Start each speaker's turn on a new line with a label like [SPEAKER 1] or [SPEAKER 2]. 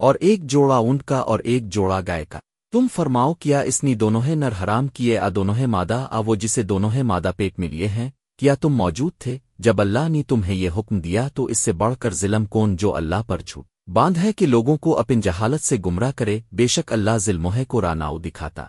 [SPEAKER 1] اور ایک جوڑا اونٹ کا اور ایک جوڑا گائے کا۔ تم فرماؤ کیا اس نے دونوں نر حرام کیے، آ دونوں مادہ، آ وہ جسے دونوں مادہ پیٹ میں لیے ہیں، کیا تم موجود تھے؟ جب اللہ نے تمہیں یہ حکم دیا تو اس سے بڑھ کر ظلم کون جو اللہ پر چھو باندھ ہے کہ لوگوں کو اپن جہالت سے گمراہ کرے، بے شک اللہ ظلموہے کو راناؤ دکھاتا۔